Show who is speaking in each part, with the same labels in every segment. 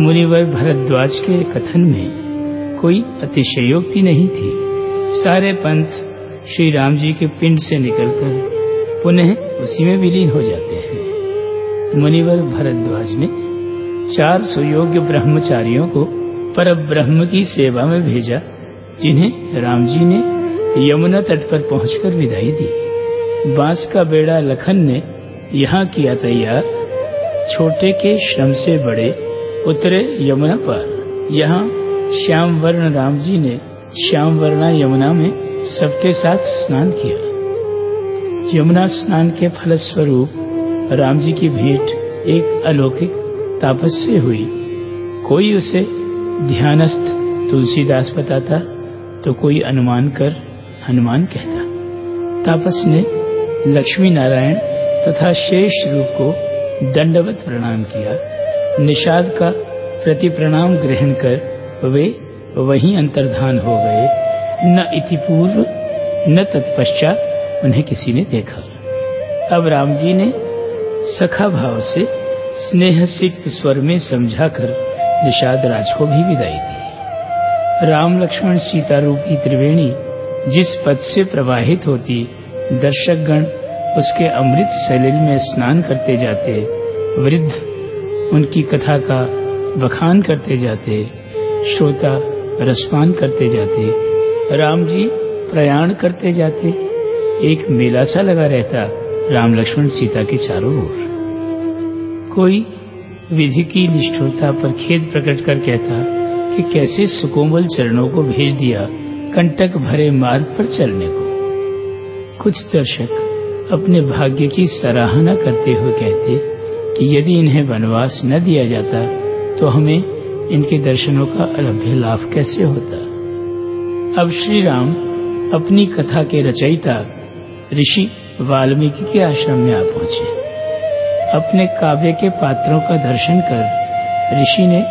Speaker 1: मुनिवर भरद्वाज के कथन में कोई अतिशयोक्ति नहीं थी। सारे पंथ श्री राम जी के पिंड से निकलकर पुनः उसी में विलीन हो जाते हैं। मुनिवर भरद्वाज ने चार सुयोग्य ब्रह्मचारियों को पर ब्रह्म की सेवा में भेजा, जिन्हें राम जी ने यमुना तट पर पहुंचकर विदाई दी। बाँस का बेड़ा लखन ने यहाँ किया तैयार, छोटे के श्रम से बड़े उतरे यमुना पर। यहाँ श्याम वर्ण राम जी ने श्याम वर्णा यमुना में सबके साथ स्नान किया। यमुना स्नान के फलस्वरूप राम जी की भेंट एक अलौकिक तापस से हुई। कोई उसे ध्यानस्थ तुलसीदास बताता तो कोई अनुमान कर हनुमान कहता। तापस ने लक्ष्मी नारायण तथा शेष रूप को दंडवत प्रणाम किया। निषाद का प्रति प्रणाम ग्रहण कर वे वहीं अंतर्धान हो गए। न इति पूर्व, न तत्पश्चात उन्हें किसी ने देखा। अब राम जी ने सखा भाव से स्नेह सिक्त स्वर में समझाकर निषाद राज को भी विदाई दी। राम लक्ष्मण सीता रूपी त्रिवेणी जिस पद से प्रवाहित होती, दर्शकगण उसके अमृत सलिल में स्नान करते जाते, वृद्ध उनकी कथा का बखान करते जाते, श्रोता रसपान करते जाते, राम जी प्रयाण करते जाते, एक मेला सा लगा रहता राम लक्ष्मण सीता के चारों ओर। कोई विधि की निष्ठुरता पर खेद प्रकट कर कहता कि कैसे सुकोमल चरणों को भेज दिया कंटक भरे मार्ग पर चलने को। कुछ दर्शक अपने भाग्य की सराहना करते हुए कहते कि यदि इन्हें वनवास न दिया जाता तो हमें इनके दर्शनों का अलभ्य लाभ कैसे होता? अब श्री राम अपनी कथा के रचयिता ऋषि वाल्मीकि के आश्रम में आ पहुँचे। अपने काव्य के पात्रों का दर्शन कर ऋषि ने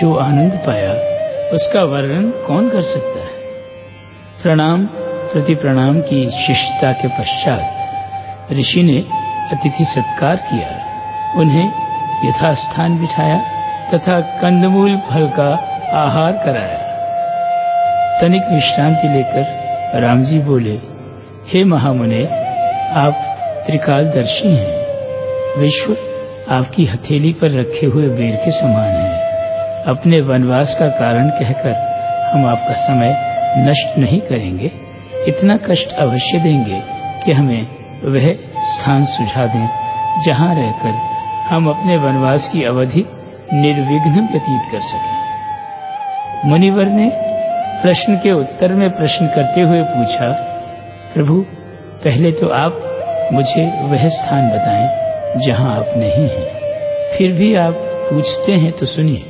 Speaker 1: जो आनंद पाया, उसका वर्णन कौन कर सकता है? प्रणाम प्रति प्रणाम की शिष्टता के पश्चात ऋषि ने अतिथि सत्कार किया। उन्हें यथास्थान बिठाया तथा कंदमूल फल का आहार कराया। तनिक विश्रांति लेकर राम जी बोले, हे महामुने, आप त्रिकालदर्शी हैं। विश्व आपकी हथेली पर रखे हुए बेर के समान है। अपने वनवास का कारण कहकर हम आपका समय नष्ट नहीं करेंगे। इतना कष्ट अवश्य देंगे कि हमें वह स्थान सुझा दें जहाँ रहकर हम अपने वनवास की अवधि निर्विघ्न व्यतीत कर सकें। मुनिवर ने प्रश्न के उत्तर में प्रश्न करते हुए पूछा, प्रभु, पहले तो आप मुझे वह स्थान बताएँ जहाँ आप नहीं हैं। फिर भी आप पूछते हैं तो सुनिए।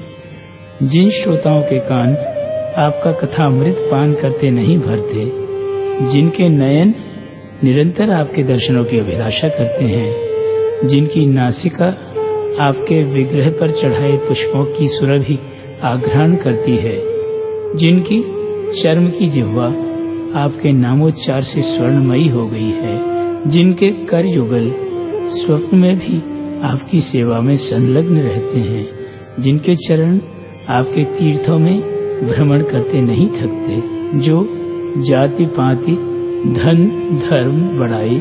Speaker 1: जिन श्रोताओं के कान आपका कथामृत पान करते नहीं भरते, जिनके नयन निरंतर आपके दर्शनों की अभिलाषा करते हैं जिनकी नासिका आपके विग्रह पर चढ़ाए पुष्पों की सुरभि आग्रहण करती है, जिनकी चर्म की जिह्वा आपके नामोच्चार से स्वर्णमयी हो गई है, जिनके कर युगल स्वप्न में भी आपकी सेवा में संलग्न रहते हैं, जिनके चरण आपके तीर्थों में भ्रमण करते नहीं थकते, जो जाति पाति धन, धर्म, बड़ाई,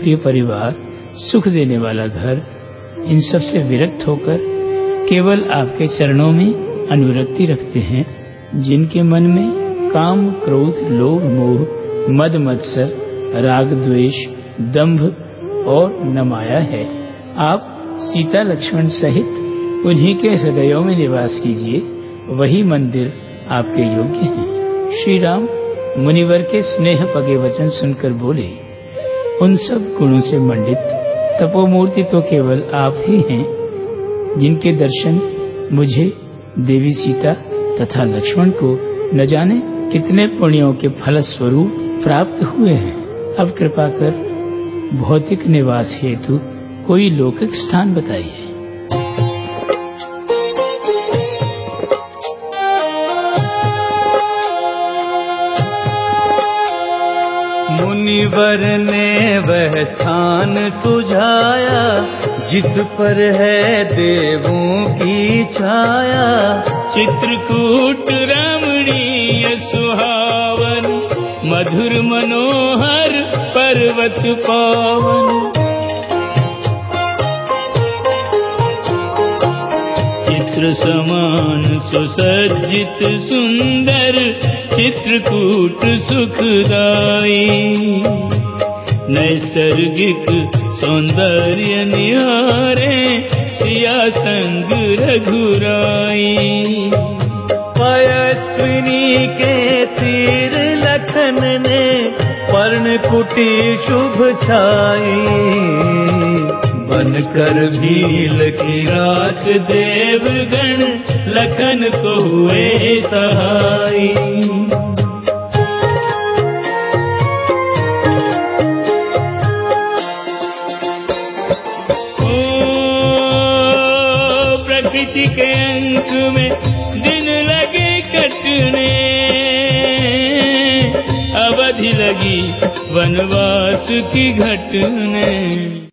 Speaker 1: प्रिय परिवार सुख देने वाला घर, इन सबसे विरक्त होकर केवल आपके चरणों में अनुरक्ति रखते हैं, जिनके मन में काम, क्रोध, लोभ, मोह, मद, मत्सर, राग, द्वेष, दंभ और नमाया है। आप सीता लक्ष्मण सहित उन्हीं के हृदयों में निवास कीजिए। वही मंदिर आपके योग्य है। श्री राम मुनिवर के स्नेह पगे वचन सुनकर बोले, उन सब गुणों से मंडित तपोमूर्ति तो केवल आप ही हैं, जिनके दर्शन मुझे, देवी सीता तथा लक्ष्मण को न जाने कितने पुण्यों के फल स्वरूप प्राप्त हुए हैं। अब कृपा कर भौतिक निवास हेतु कोई लौकिक स्थान बताइए।
Speaker 2: मुनिवर ने वह स्थान सुझाया, जिस पर है देवों की छाया।
Speaker 1: चित्रकूट रमणीय सुहावन, मधुर मनोहर पर्वत पावन। चित्र समान सुसज्जित सुंदर चित्रकूट सुखदाई नैसर्गिक सौंदर्य निहारे सिया संग रघुराई।
Speaker 2: पयस्विनी के तीर लखन ने पर्ण कुटी शुभ छाई। बनकर भील की रात
Speaker 1: देवगण लखन को हुए सहाई प्रकृति के अंक में दिन लगे कटने। अवधि लगी वनवास की घटने।